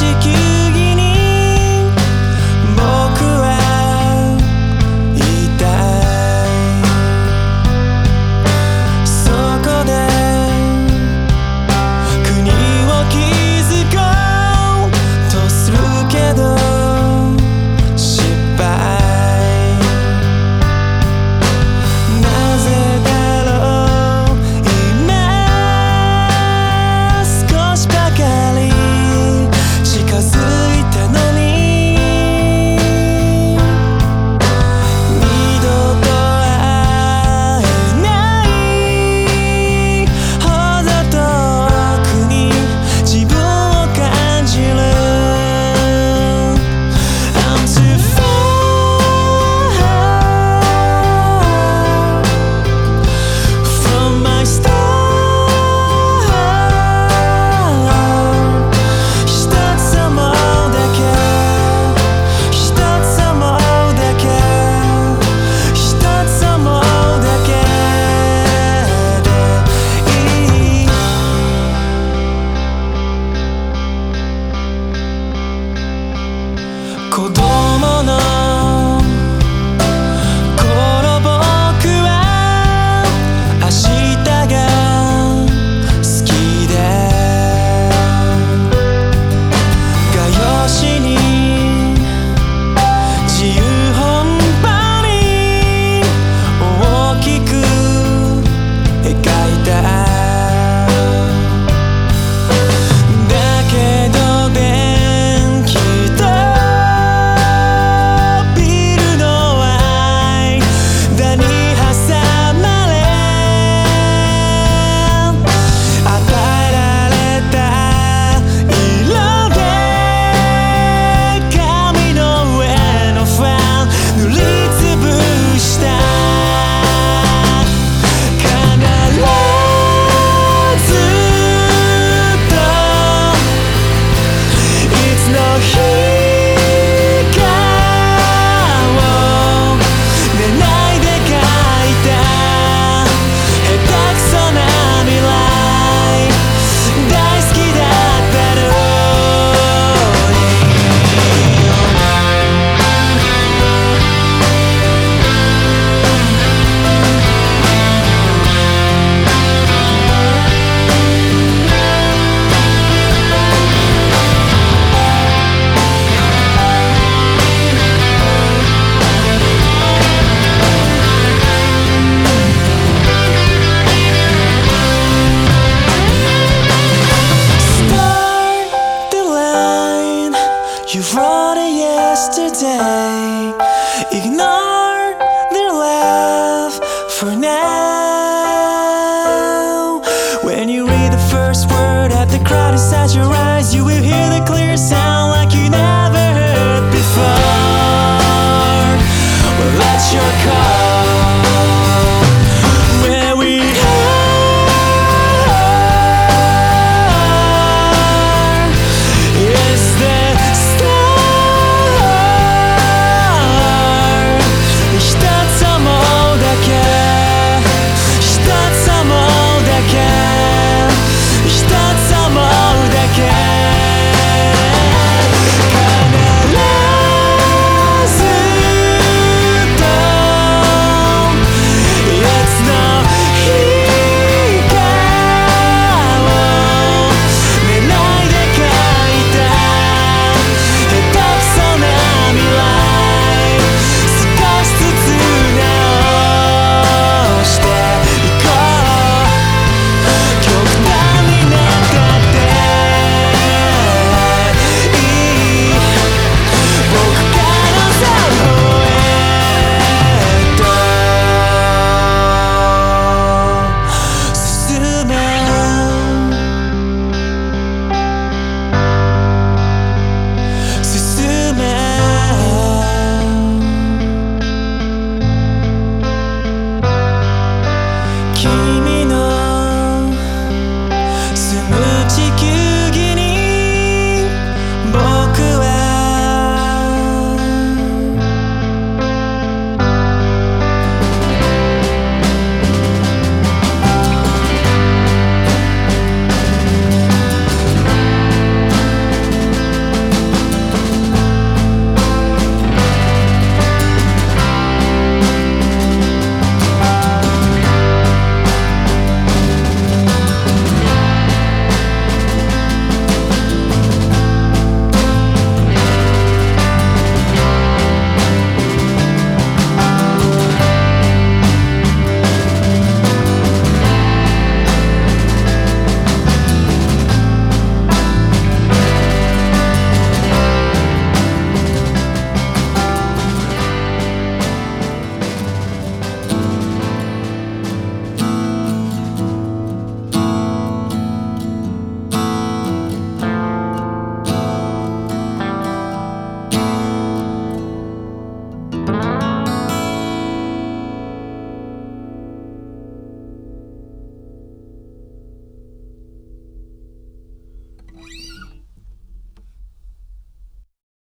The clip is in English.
she keeps Ignore their love for now. When you read the first word at the crowd inside your eyes. 君